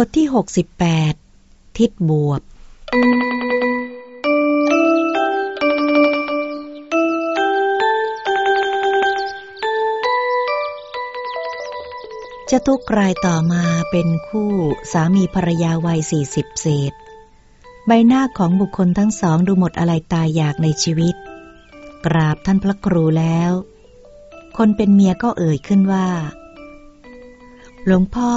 บทที่ 68 ทิศบวบ จะทุกรายต่อมาเป็นคู่สามีภรรยาวัยสี่สิบเศษ ใบหน้าของบุคคลทั้งสองดูหมดอะไรตายอยากในชีวิต กราบท่านพระครูแล้ว คนเป็นเมียก็เอ่ยขึ้นว่า หลวงพ่อ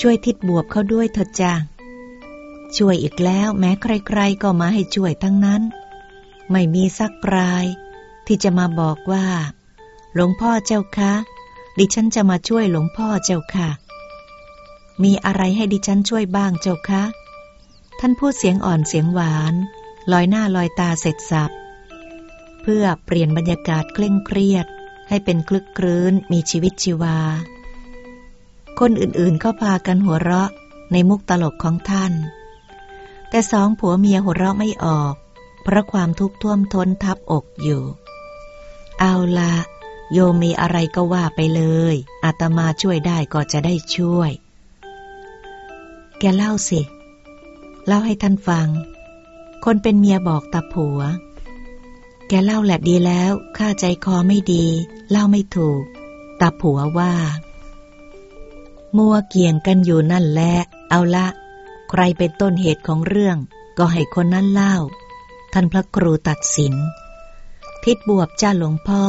ช่วยทิดบวบเขาด้วยเถอะจ้าช่วยอีกแล้วแม้ใครๆก็มาให้ช่วยทั้งนั้น ไม่มีสักราย ที่จะมาบอกว่า หลวงพ่อเจ้าคะ ดิฉันจะมาช่วยหลวงพ่อเจ้าค่ะ มีอะไรให้ดิฉันช่วยบ้างเจ้าคะ ท่านพูดเสียงอ่อนเสียงหวาน ลอยหน้าลอยตาเสร็จสับ เพื่อเปลี่ยนบรรยากาศเคร่งเครียด ให้เป็นคลึกครื้นมีชีวิตชีวา คนอื่นๆก็พากันหัวเราะในมุกตลกของท่าน แต่สองผัวเมียหัวเราะไม่ออก เพราะความทุกข์ท่วมท้นทับอกอยู่ เอาละโยมมีอะไรก็ว่าไปเลย อาตมาช่วยได้ก็จะได้ช่วย แกเล่าสิ เล่าให้ท่านฟัง คนเป็นเมียบอกตาผัว แกเล่าแหละดีแล้ว ข้าใจคอไม่ดี เล่าไม่ถูกตาผัวว่า มัวเกี่ยงกันอยู่นั่นแหละ เอาละ ใครเป็นต้นเหตุของเรื่อง ก็ให้คนนั้นเล่า ท่านพระครูตัดสิน ทิดบวบจ้าหลวงพ่อ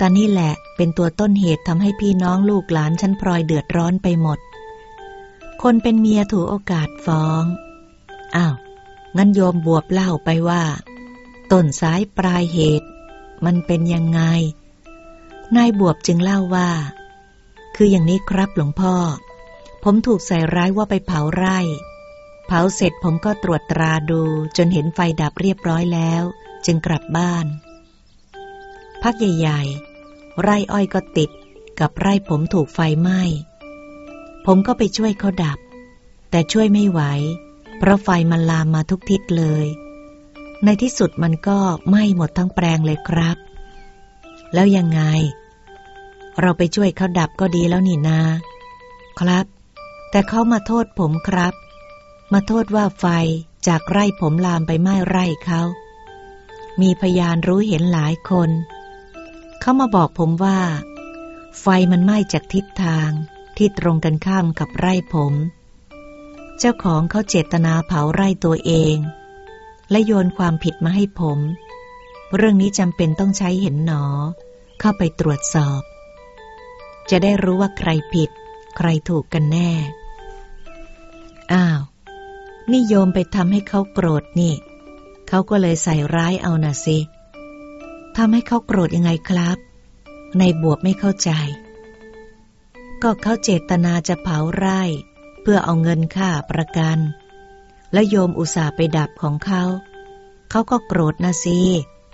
ตานี่แหละเป็นตัวต้นเหตุทำให้พี่น้องลูกหลานฉันพลอยเดือดร้อนไปหมด คนเป็นเมียถูโอกาสฟ้อง อ้าว งั้นโยมบวบเล่าไปว่า ต้นสายปลายเหตุ มันเป็นยังไง นายบวบจึงเล่าว่า คืออย่างนี้ครับหลวงพ่อ ผมถูกใส่ร้ายว่าไปเผาไร่ เผาเสร็จผมก็ตรวจตราดูจนเห็นไฟดับเรียบร้อยแล้ว จึงกลับบ้าน พักใหญ่ ๆ ไร่อ้อยก็ติดกับไร่ผมถูกไฟไหม้ ผมก็ไปช่วยเขาดับ แต่ช่วยไม่ไหว เพราะไฟมันลามมาทุกทิศเลย ในที่สุดมันก็ไหม้หมดทั้งแปลงเลยครับ แล้วยังไง เราไปช่วยเขาดับก็ดีแล้วนี่นา ครับ แต่เขามาโทษผมครับ มาโทษว่าไฟจากไร่ผมลามไปไหม้ไร่เขา มีพยานรู้เห็นหลายคน เขามาบอกผมว่า ไฟมันไหม้จากทิศทางที่ตรงกันข้ามกับไร่ผม เจ้าของเขาเจตนาเผาไร่ตัวเอง และโยนความผิดมาให้ผม เรื่องนี้จำเป็นต้องใช้เห็นหนอ เข้าไปตรวจสอบ จะได้รู้ว่าใครผิด ใครถูกกันแน่ อ้าว นี่โยมไปทำให้เขาโกรธนี่ เขาก็เลยใส่ร้ายเอาน่ะสิทำให้เขาโกรธยังไงครับ ในบวบไม่เข้าใจ ก็เขาเจตนาจะเผาไร่ เพื่อเอาเงินค่าประกัน แล้วโยมอุตส่าห์ไปดับของเขา เขาก็โกรธนะสิ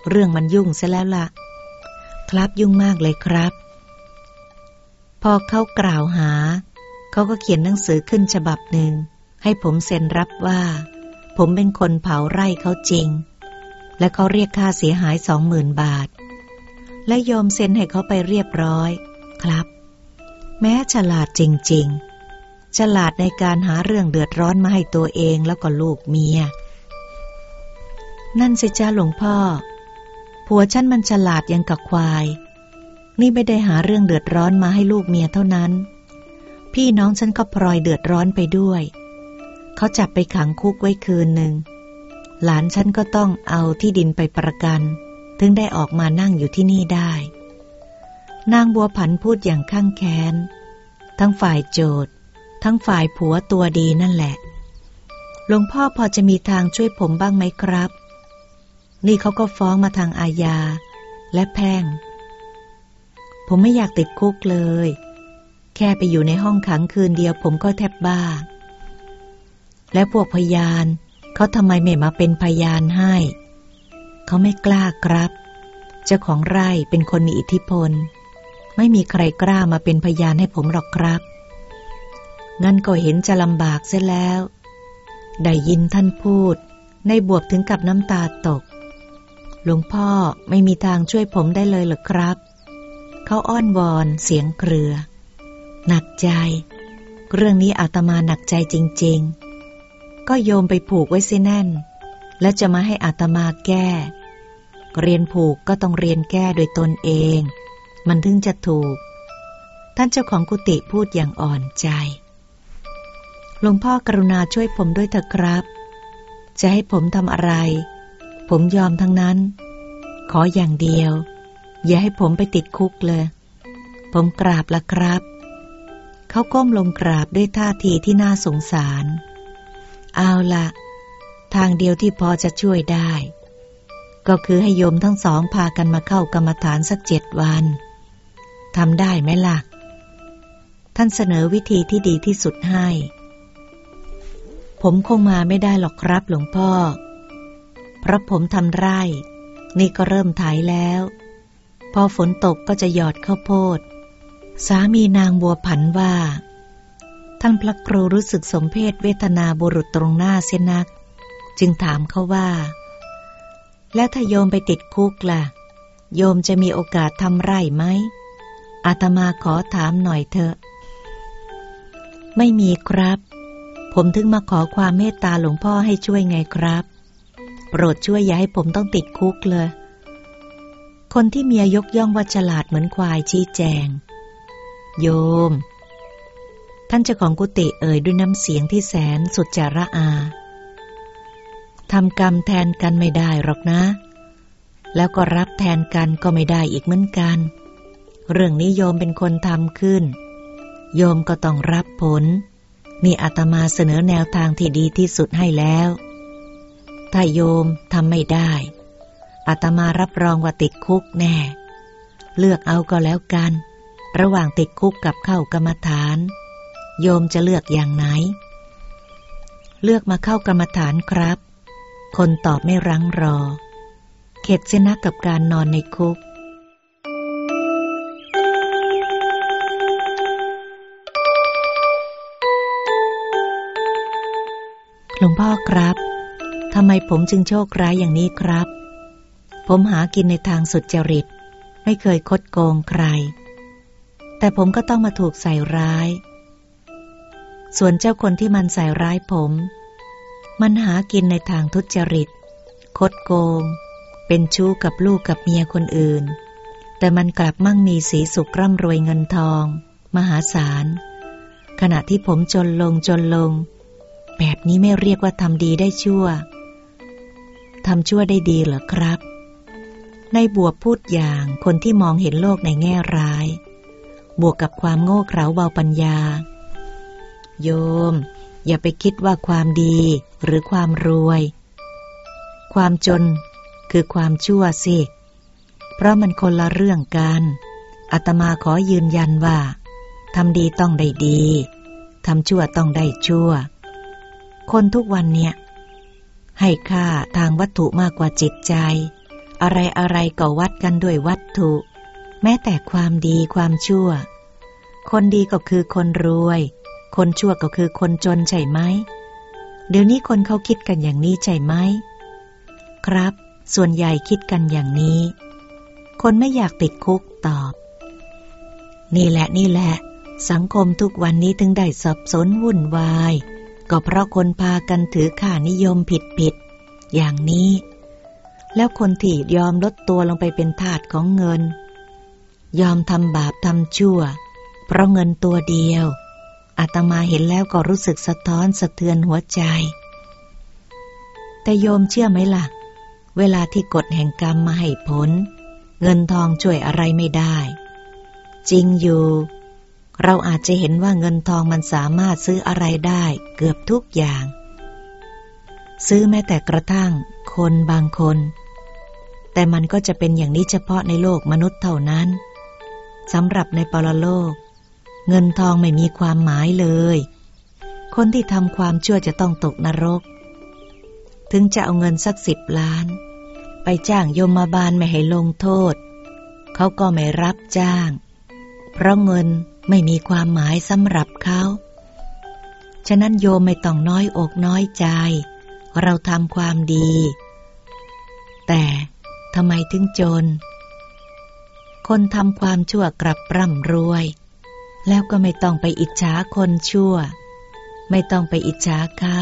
เรื่องมันยุ่งซะแล้วละ่ะ ครับยุ่งมากเลยครับ พอเขากล่าวหา เขาก็เขียนหนังสือขึ้นฉบับหนึ่ง ให้ผมเซ็นรับว่า ผมเป็นคนเผาไร่เขาจริง และเขาเรียกค่าเสียหายสองหมื่นบาท และยอมเซ็นให้เขาไปเรียบร้อย ครับ แม้ฉลาดจริง ๆ ฉลาดในการหาเรื่องเดือดร้อนมาให้ตัวเองแล้วก็ลูกเมีย นั่นสิจ้าหลวงพ่อผัวฉันมันฉลาดยังกับควาย นี่ไม่ได้หาเรื่องเดือดร้อนมาให้ลูกเมียเท่านั้น พี่น้องฉันก็พลอยเดือดร้อนไปด้วย เขาจับไปขังคุกไว้คืนหนึ่ง หลานฉันก็ต้องเอาที่ดินไปประกัน ถึงได้ออกมานั่งอยู่ที่นี่ได้ นางบัวผันพูดอย่างข้างแค้น ทั้งฝ่ายโจทย์ทั้งฝ่ายผัวตัวดีนั่นแหละ หลวงพ่อพอจะมีทางช่วยผมบ้างไหมครับ นี่เขาก็ฟ้องมาทางอาญาและแพ่ง ผมไม่อยากติดคุกเลย แค่ไปอยู่ในห้องขังคืนเดียวผมก็แทบบ้า แล้วพวกพยานเขาทำไมไม่มาเป็นพยานให้ เขาไม่กล้าครับ เจ้าของไร่เป็นคนมีอิทธิพล ไม่มีใครกล้ามาเป็นพยานให้ผมหรอกครับ งั้นก็เห็นจะลำบากเสียแล้ว ได้ยินท่านพูด ในบวบถึงกับน้ำตาตก หลวงพ่อไม่มีทางช่วยผมได้เลยหรอครับ เขาอ้อนวอนเสียงเครือ หนักใจ เรื่องนี้อาตมาหนักใจจริง ๆ ก็โยมไปผูกไว้สิแน่น แล้วจะมาให้อาตมาแก้ เรียนผูกก็ต้องเรียนแก้โดยตนเอง มันถึงจะถูก ท่านเจ้าของกุฏิพูดอย่างอ่อนใจหลวงพ่อกรุณาช่วยผมด้วยเถอะครับ จะให้ผมทำอะไร ผมยอมทั้งนั้น ขออย่างเดียว อย่าให้ผมไปติดคุกเลย ผมกราบละครับ เขาก้มลงกราบด้วยท่าทีที่น่าสงสาร เอาละทางเดียวที่พอจะช่วยได้ ก็คือให้โยมทั้งสองพากันมาเข้ากรรมฐานสักเจ็ดวันทำได้ไหมล่ะ ท่านเสนอวิธีที่ดีที่สุดให้ ผมคงมาไม่ได้หรอกครับหลวงพ่อ เพราะผมทำไร่ นี่ก็เริ่มไถแล้ว พอฝนตกก็จะหยอดข้าวโพด สามีนางบัวผันว่า ท่านพระครูรู้สึกสมเพศเวทนาบุรุษตรงหน้าเสียนัก จึงถามเขาว่า แล้วถ้าโยมไปติดคุกล่ะ โยมจะมีโอกาสทำไร่ไหมอาตมาขอถามหน่อยเถอะ ไม่มีครับ ผมถึงมาขอความเมตตาหลวงพ่อให้ช่วยไงครับ โปรดช่วยอย่าให้ผมต้องติดคุกเลย คนที่เมียยกย่องว่าฉลาดเหมือนควายชี้แจง โยม ท่านเจ้าของกุฏิเอ่ยด้วยน้ำเสียงที่แสนสุดจาระอาทำกรรมแทนกันไม่ได้หรอกนะ แล้วก็รับแทนกันก็ไม่ได้อีกเหมือนกัน เรื่องนี้โยมเป็นคนทำขึ้น โยมก็ต้องรับผล นี่อาตมาเสนอแนวทางที่ดีที่สุดให้แล้ว ถ้าโยมทำไม่ได้ อาตมารับรองว่าติดคุกแน่ เลือกเอาก็แล้วกัน ระหว่างติดคุกกับเข้ากรรมฐาน โยมจะเลือกอย่างไหน เลือกมาเข้ากรรมฐานครับ คนตอบไม่รั้งรอ เข็ดเสนักกับการนอนในคุกหลวงพ่อครับ ทำไมผมจึงโชคร้ายอย่างนี้ครับ ผมหากินในทางสุดจริต ไม่เคยคดโกงใคร แต่ผมก็ต้องมาถูกใส่ร้าย ส่วนเจ้าคนที่มันใส่ร้ายผม มันหากินในทางทุจริต คดโกง เป็นชู้กับลูกกับเมียคนอื่น แต่มันกลับมั่งมีสีสุขร่ำรวยเงินทอง มหาศาล ขณะที่ผมจนลงจนลง แบบนี้ไม่เรียกว่าทำดีได้ชั่วทำชั่วได้ดีเหรอครับ ในบัวพูดอย่างคนที่มองเห็นโลกในแง่ร้าย บวกกับความโง่เขลาเบาปัญญา โยม อย่าไปคิดว่าความดีหรือความรวย ความจนคือความชั่วสิ เพราะมันคนละเรื่องกันอาตมาขอยืนยันว่าทำดีต้องได้ดีทำชั่วต้องได้ชั่ว คนทุกวันเนี่ย ให้ค่าทางวัตถุมากกว่าจิตใจ อะไรอะไรก็วัดกันด้วยวัตถุ แม้แต่ความดีความชั่ว คนดีก็คือคนรวย คนชั่วก็คือคนจนใช่ไหม เดี๋ยวนี้คนเขาคิดกันอย่างนี้ใช่ไหม ครับ ส่วนใหญ่คิดกันอย่างนี้ คนไม่อยากติดคุกตอบ นี่แหละนี่แหละ สังคมทุกวันนี้ถึงได้สับสนวุ่นวาย ก็เพราะคนพากันถือค่านิยมผิดผิดๆอย่างนี้ แล้วคนที่ยอมลดตัวลงไปเป็นทาสของเงิน ยอมทำบาปทำชั่ว เพราะเงินตัวเดียวอาตมาเห็นแล้วก็รู้สึกสะท้อนสะเทือนหัวใจ แต่โยมเชื่อไหมล่ะ เวลาที่กฎแห่งกรรมมาให้ผล เงินทองช่วยอะไรไม่ได้ จริงอยู่ เราอาจจะเห็นว่าเงินทองมันสามารถซื้ออะไรได้เกือบทุกอย่าง ซื้อแม้แต่กระทั่งคนบางคน แต่มันก็จะเป็นอย่างนี้เฉพาะในโลกมนุษย์เท่านั้นสำหรับในปรโลก เงินทองไม่มีความหมายเลย คนที่ทำความชั่วจะต้องตกนรก ถึงจะเอาเงินสักสิบล้าน ไปจ้างโยมบาลไม่ให้ลงโทษ เขาก็ไม่รับจ้าง เพราะเงินไม่มีความหมายสำหรับเขาฉะนั้นโยมไม่ต้องน้อยอกน้อยใจ เราทำความดี แต่ ทำไมถึงจน คนทำความชั่วกลับร่ำรวย แล้วก็ไม่ต้องไปอิจฉาคนชั่ว ไม่ต้องไปอิจฉาเขา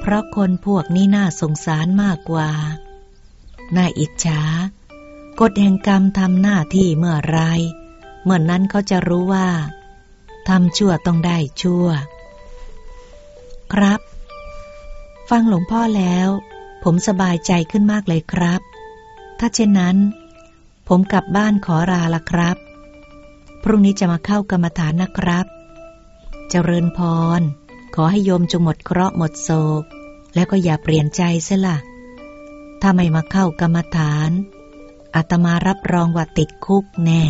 เพราะคนพวกนี้น่าสงสารมากกว่า น่าอิจฉากฎแห่งกรรมทำหน้าที่เมื่อไร เมื่อนนั้นเขาจะรู้ว่าทำชั่วต้องได้ชั่ว ครับ ฟังหลวงพ่อแล้ว ผมสบายใจขึ้นมากเลยครับ ถ้าเช่นนั้น ผมกลับบ้านขอลาละครับ พรุ่งนี้จะมาเข้ากรรมฐานนะครับ เจริญพร ขอให้โยมจงหมดเคราะห์หมดโศก แล้วก็อย่าเปลี่ยนใจเสียละถ้าไม่มาเข้ากรรมฐาน อาตมารับรองว่าติดคุกแน่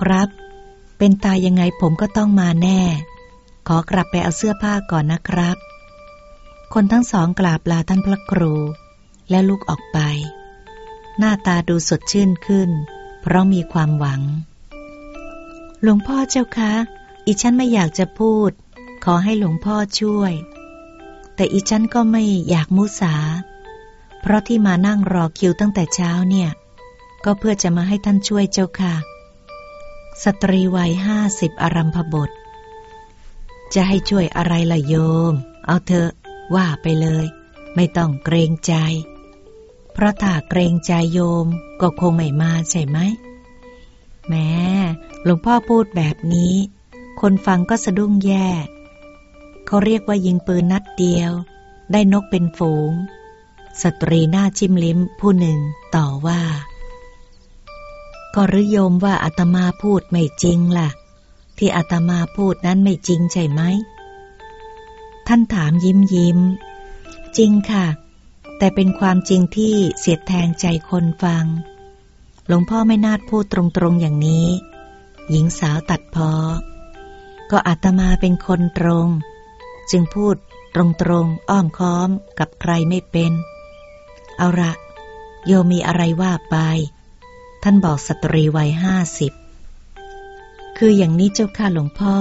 ครับ เป็นตายยังไงผมก็ต้องมาแน่ ขอกลับไปเอาเสื้อผ้าก่อนนะครับ คนทั้งสองกราบลาท่านพระครูและลุกออกไป หน้าตาดูสดชื่นขึ้น เพราะมีความหวัง หลวงพ่อเจ้าคะ อีฉันไม่อยากจะพูด ขอให้หลวงพ่อช่วย แต่อีฉันก็ไม่อยากมุสา เพราะที่มานั่งรอคิวตั้งแต่เช้าเนี่ย ก็เพื่อจะมาให้ท่านช่วยเจ้าค่ะ สตรีวัยห้าสิบอารัมพบท จะให้ช่วยอะไรล่ะโยม เอาเถอะว่าไปเลย ไม่ต้องเกรงใจ ราะถ้าเกรงใจโยมก็คงไม่มาใช่ไหมแม้หลวงพ่อพูดแบบนี้ คนฟังก็สะดุ้งแย่ เขาเรียกว่ายิงปืนนัดเดียว ได้นกเป็นฝูง สตรีหน้าจิ้มลิ้มผู้หนึ่งต่อว่า ก็รือโยมว่าอาตมาพูดไม่จริงล่ะ ที่อาตมาพูดนั้นไม่จริงใช่ไหม ท่านถามยิ้มยิ้ม จริงค่ะ แต่เป็นความจริงที่เสียดแทงใจคนฟัง หลวงพ่อไม่นาดพูดตรงๆอย่างนี้ หญิงสาวตัดพอ ก็อาตมาเป็นคนตรง จึงพูดตรงๆอ้อมค้อมกับใครไม่เป็น เอาละโยมีอะไรว่าไป ท่านบอกสตรีวัยห้าสิบ คืออย่างนี้เจ้าค่ะหลวงพ่อ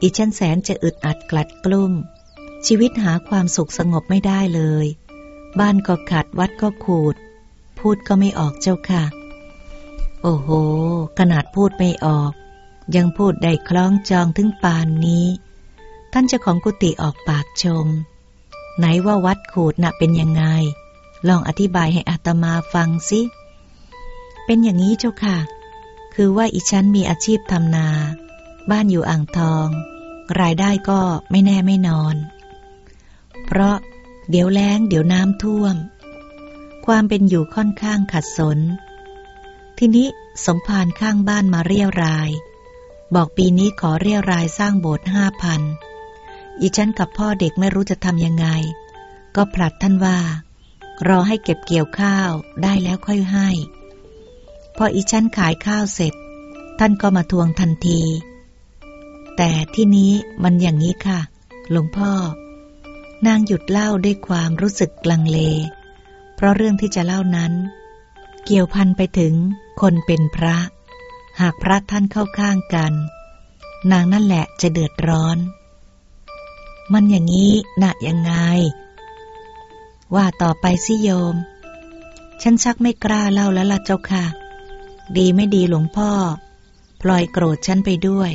อีฉันแสนจะอึดอัดกลัดกลุ้ม ชีวิตหาความสุขสงบไม่ได้เลย บ้านก็ขัดวัดก็ขูด พูดก็ไม่ออกเจ้าค่ะ โอ้โห ขนาดพูดไม่ออก ยังพูดได้คล้องจองถึงปานนี้ ท่านเจ้าของกุฏิออกปากชม ไหนว่าวัดขูดน่ะเป็นยังไง ลองอธิบายให้อาตมาฟังสิเป็นอย่างนี้เจ้าค่ะ คือว่าอีฉันมีอาชีพทำนา บ้านอยู่อ่างทอง รายได้ก็ไม่แน่ไม่นอน เพราะ เดี๋ยวแล้ง เดี๋ยวน้ำท่วม ความเป็นอยู่ค่อนข้างขัดสน ทีนี้สมภารข้างบ้านมาเรียราย บอกปีนี้ขอเรียรายสร้างโบสถ์ห้าพันอีฉันกับพ่อเด็กไม่รู้จะทำยังไง ก็ผลัดท่านว่า รอให้เก็บเกี่ยวข้าวได้แล้วค่อยให้ พออีชั้นขายข้าวเสร็จ ท่านก็มาทวงทันที แต่ที่นี้มันอย่างนี้ค่ะ หลวงพ่อ นางหยุดเล่าด้วยความรู้สึกลังเล เพราะเรื่องที่จะเล่านั้น เกี่ยวพันไปถึงคนเป็นพระ หากพระท่านเข้าข้างกัน นางนั่นแหละจะเดือดร้อน มันอย่างนี้หนะยังไง ว่าต่อไปสิโยม ฉันชักไม่กล้าเล่าแล้วล่ะเจ้าค่ะ ดีไม่ดีหลวงพ่อปล่อยโกรธฉันไปด้วย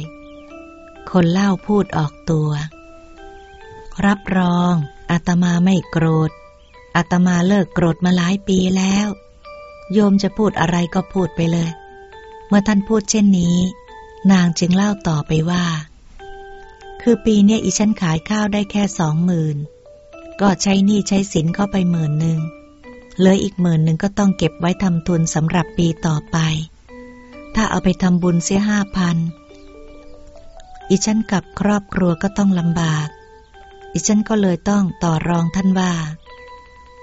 คนเล่าพูดออกตัว รับรองอาตมาไม่โกรธอาตมาเลิกโกรธมาหลายปีแล้ว โยมจะพูดอะไรก็พูดไปเลย เมื่อท่านพูดเช่นนี้ นางจึงเล่าต่อไปว่า คือปีนี้อีฉันขายข้าวได้แค่สองหมื่นก็ใช้หนี้ใช้สินเข้าไปหมื่นหนึ่งเหลืออีกหมื่นหนึ่งก็ต้องเก็บไว้ทำทุนสำหรับปีต่อไป ถ้าเอาไปทำบุญเสียห้าพันอีฉันกับครอบครัวก็ต้องลำบาก อีฉันก็เลยต้องต่อรองท่านว่า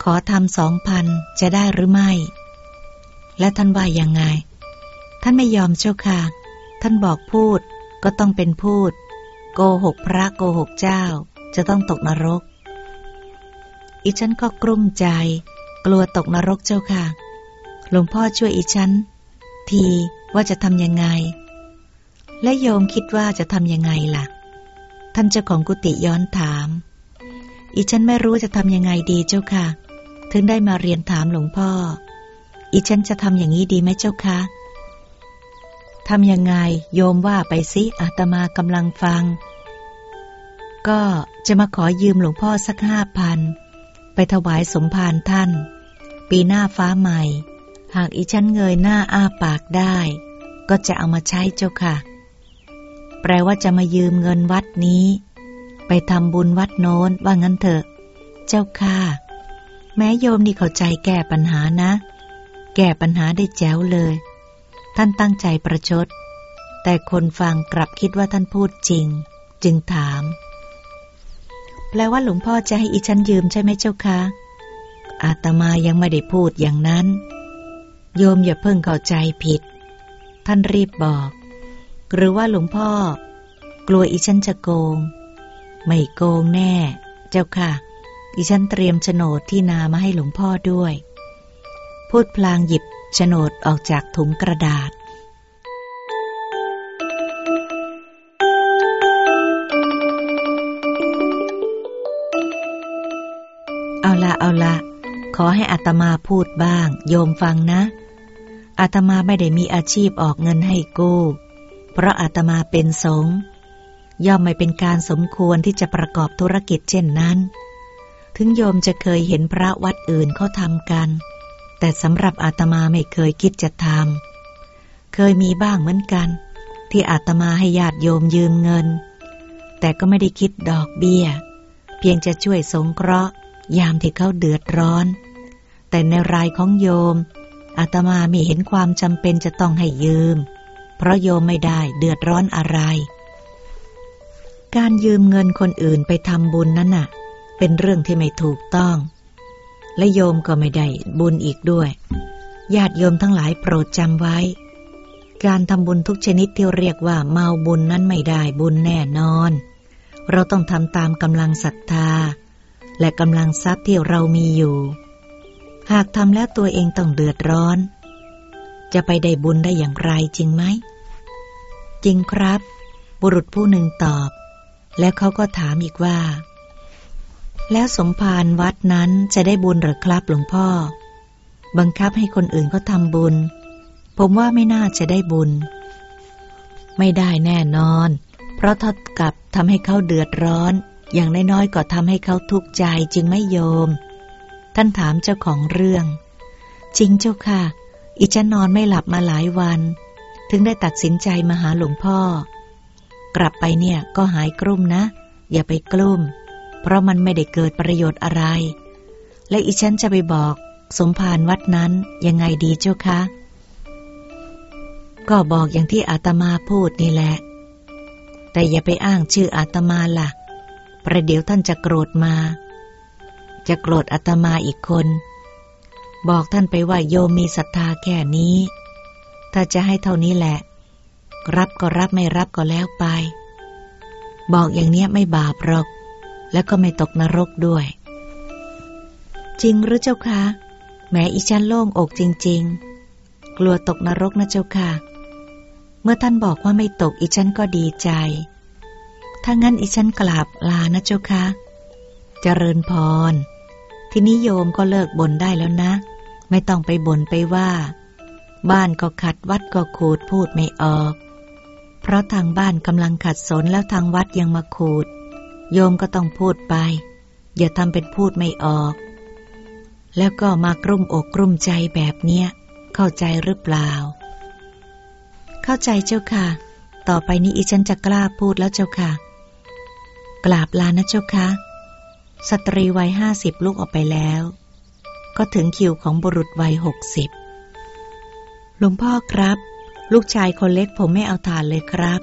ขอทำสองพันจะได้หรือไม่ และท่านว่ายังไง ท่านไม่ยอมเจ้าค่ะ ท่านบอกพูดก็ต้องเป็นพูด โกหกพระโกหกเจ้าจะต้องตกนรก อีฉันก็กลุ้มใจ กลัวตกนรกเจ้าค่ะ หลวงพ่อช่วยอีฉัน ทีว่าจะทำยังไง และโยมคิดว่าจะทำยังไงล่ะ ท่านเจ้าของกุฏิย้อนถาม อีฉันไม่รู้จะทำยังไงดีเจ้าค่ะ ถึงได้มาเรียนถามหลวงพ่อ อีฉันจะทำอย่างนี้ดีไหมเจ้าคะทำยังไงโยมว่าไปสิอาตมากำลังฟัง ก็จะมาขอยืมหลวงพ่อสักห้าพันไปถวายสมภารท่าน ปีหน้าฟ้าใหม่ หากอีฉันเงยหน้าอ้าปากได้ ก็จะเอามาใช้เจ้าค่ะ แปลว่าจะมายืมเงินวัดนี้ ไปทำบุญวัดโน้นว่างั้นเถอะ เจ้าค่ะ แม้โยมนี่เข้าใจแก้ปัญหานะ แก้ปัญหาได้แจ๋วเลย ท่านตั้งใจประชด แต่คนฟังกลับคิดว่าท่านพูดจริง จึงถาม แปลว่าหลวงพ่อจะให้อีฉันยืมใช่ไหมเจ้าคะอาตมายังไม่ได้พูดอย่างนั้น โยมอย่าเพิ่งเข้าใจผิด ท่านรีบบอก หรือว่าหลวงพ่อ กลัวอีฉันจะโกง ไม่โกงแน่ เจ้าค่ะ อีฉันเตรียมโฉนดที่นามาให้หลวงพ่อด้วย พูดพลางหยิบโฉนดออกจากถุงกระดาษเอาละเอาละ ขอให้อัตมาพูดบ้าง โยมฟังนะอาตมาไม่ได้มีอาชีพออกเงินให้กู้ เพราะอาตมาเป็นสงฆ์ย่อมไม่เป็นการสมควรที่จะประกอบธุรกิจเช่นนั้น ถึงโยมจะเคยเห็นพระวัดอื่นเขาทำกัน แต่สำหรับอาตมาไม่เคยคิดจะทำ เคยมีบ้างเหมือนกัน ที่อาตมาให้ญาติโยมยืมเงิน แต่ก็ไม่ได้คิดดอกเบี้ย เพียงจะช่วยสงเคราะห์ ยามที่เขาเดือดร้อน แต่ในรายของโยมอาตมาไม่เห็นความจำเป็นจะต้องให้ยืมเราะโยมไม่ได้เดือดร้อนอะไร การยืมเงินคนอื่นไปทำบุญนั่นน่ะ เป็นเรื่องที่ไม่ถูกต้อง และโยมก็ไม่ได้บุญอีกด้วย ญาติโยมทั้งหลายโปรดจำไว้ การทำบุญทุกชนิดที่เรียกว่าเมาบุญนั้นไม่ได้บุญแน่นอน เราต้องทำตามกำลังศรัทธา และกำลังทรัพย์ที่เรามีอยู่ หากทำแล้วตัวเองต้องเดือดร้อนจะไปได้บุญได้อย่างไรจริงไหม จริงครับ บุรุษผู้หนึ่งตอบ แล้วเขาก็ถามอีกว่า แล้วสมภารวัดนั้นจะได้บุญหรือครับหลวงพ่อ บังคับให้คนอื่นเขาทำบุญ ผมว่าไม่น่าจะได้บุญ ไม่ได้แน่นอน เพราะท่ากับทำให้เขาเดือดร้อน อย่างน้อยๆก็ทำให้เขาทุกข์ใจจึงไม่โยม ท่านถามเจ้าของเรื่อง จริงเจ้าค่ะอีฉันนอนไม่หลับมาหลายวัน ถึงได้ตัดสินใจมาหาหลวงพ่อ กลับไปเนี่ยก็หายกลุ้มนะ อย่าไปกลุ้ม เพราะมันไม่ได้เกิดประโยชน์อะไร และอีฉันจะไปบอกสมภารวัดนั้นยังไงดีเจ้าคะ ก็บอกอย่างที่อาตมาพูดนี่แหละ แต่อย่าไปอ้างชื่ออาตมาล่ะ ประเดี๋ยวท่านจะโกรธมา จะโกรธอาตมาอีกคน บอกท่านไปว่าโยมมีศรัทธาแค่นี้ ถ้าจะให้เท่านี้แหละ รับก็รับไม่รับก็แล้วไป บอกอย่างเนี้ยไม่บาปหรอก แล้วก็ไม่ตกนรกด้วย จริงหรือเจ้าคะแม้อีฉันโล่งอกจริง ๆ กลัวตกนรกนะเจ้าค่ะ เมื่อท่านบอกว่าไม่ตกอีฉันก็ดีใจ ถ้างั้นอีฉันกราบลานะเจ้าค่ะ เจริญพร ทีนี้โยมก็เลิกบ่นได้แล้วนะ ไม่ต้องไปบ่นไปว่า บ้านก็ขัดวัดก็ขูดพูดไม่ออก เพราะทางบ้านกำลังขัดสนแล้วทางวัดยังมาขูด โยมก็ต้องพูดไป อย่าทำเป็นพูดไม่ออก แล้วก็มากรุ่มอกกรุ่มใจแบบเนี้ย เข้าใจหรือเปล่า เข้าใจเจ้าค่ะ ต่อไปนี้อีฉันจะกล้าพูดแล้วเจ้าค่ะ กราบลานะเจ้าค่ะ สตรีวัยห้าสิบลุกออกไปแล้ว ก็ถึงคิวของบุรุษวัยหกสิบ หลวงพ่อครับ ลูกชายคนเล็กผมไม่เอาทานเลยครับ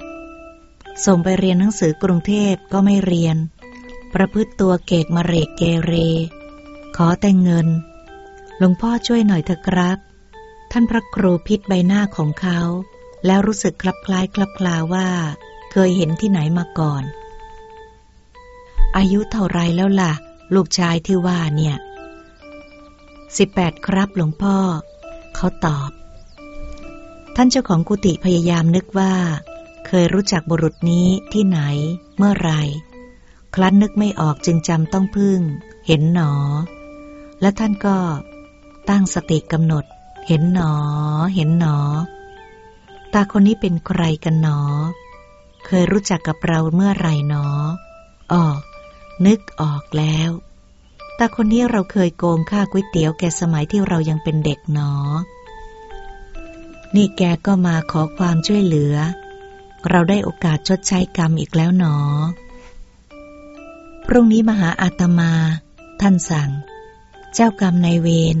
ส่งไปเรียนหนังสือกรุงเทพก็ไม่เรียน ประพฤติตัวเกกมาเรกเกเร ขอแต่เงิน หลวงพ่อช่วยหน่อยเถอะครับ ท่านพระครูพิษใบหน้าของเขา แล้วรู้สึกคลับคล้ายคลับคลาว่า เคยเห็นที่ไหนมาก่อน อายุเท่าไรแล้วล่ะ ลูกชายที่ว่าเนี่ยสิบแปดครับหลวงพ่อ เขาตอบ ท่านเจ้าของกุฏิพยายามนึกว่า เคยรู้จักบุรุษนี้ที่ไหน เมื่อไร คลั้นนึกไม่ออกจึงจำต้องพึ่ง เห็นหนอ และท่านก็ตั้งสติกำหนด เห็นหนอ เห็นหนอ ตาคนนี้เป็นใครกันหนอ เคยรู้จักกับเราเมื่อไรหนออ๋อนึกออกแล้วตาคนนี้เราเคยโกงค่าก๋วยเตี๋ยวแกสมัยที่เรายังเป็นเด็กหนอ นี่แกก็มาขอความช่วยเหลือ เราได้โอกาสชดใช้กรรมอีกแล้วหนอ พรุ่งนี้มาหาอาตมา ท่านสั่ง เจ้ากรรมนายเวร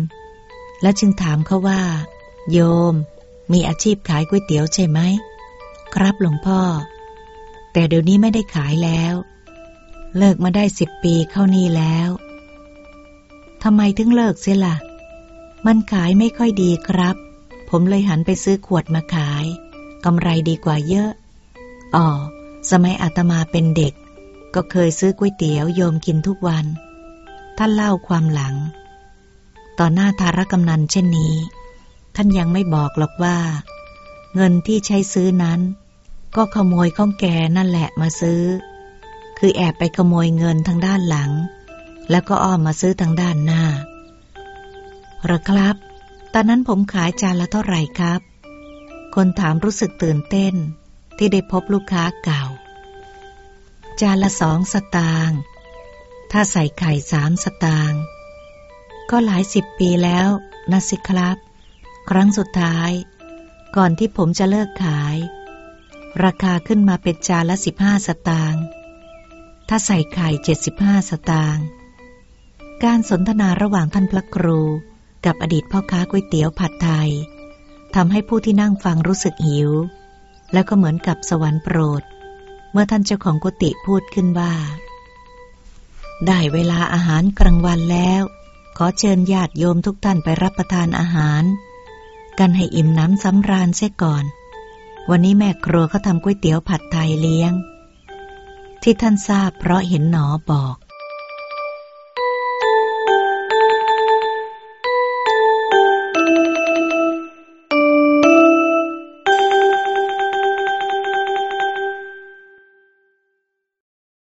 แล้วจึงถามเขาว่า โยม มีอาชีพขายก๋วยเตี๋ยวใช่ไหม ครับหลวงพ่อ แต่เดี๋ยวนี้ไม่ได้ขายแล้ว เลิกมาได้สิบปีเข้านี่แล้วทำไมถึงเลิกเสียละ่ะ มันขายไม่ค่อยดีครับ ผมเลยหันไปซื้อขวดมาขายกำไรดีกว่าเยอะ อ๋อ สมัยอาตมาเป็นเด็ก ก็เคยซื้อก๋วยเตี๋ยวโยมกินทุกวัน ท่านเล่าความหลัง ต่อหน้าธารกำนันเช่นนี้ ท่านยังไม่บอกหรอกว่า เงินที่ใช้ซื้อนั้น ก็ขโมยข้องแกนั่นแหละมาซื้อ คือแอบไปขโมยเงินทางด้านหลัง แล้วก็อ้อมมาซื้อทางด้านหน้าหรอครับ ตอนนั้นผมขายจานละเท่าไหร่ครับ คนถามรู้สึกตื่นเต้น ที่ได้พบลูกค้าเก่า จานละสองสตางค์ ถ้าใส่ไข่สามสตางค์ ก็หลายสิบปีแล้วนะสิครับ ครั้งสุดท้าย ก่อนที่ผมจะเลิกขาย ราคาขึ้นมาเป็นจานละสิบห้าสตางค์ถ้าใส่ไข่เจ็ดสิบห้าสตางค์ การสนทนาระหว่างท่านพระครู กับอดีตพ่อค้าก๋วยเตี๋ยวผัดไทยทำให้ผู้ที่นั่งฟังรู้สึกหิว แล้วก็เหมือนกับสวรรค์โปรด เมื่อท่านเจ้าของกุฏิพูดขึ้นว่า ได้เวลาอาหารกลางวันแล้ว ขอเชิญญาติโยมทุกท่านไปรับประทานอาหาร กันให้อิ่มน้ำสำราญเสียก่อน วันนี้แม่ครัวเขาทำก๋วยเตี๋ยวผัดไทยเลี้ยง ที่ท่านทราบเพราะเห็นหนอบอก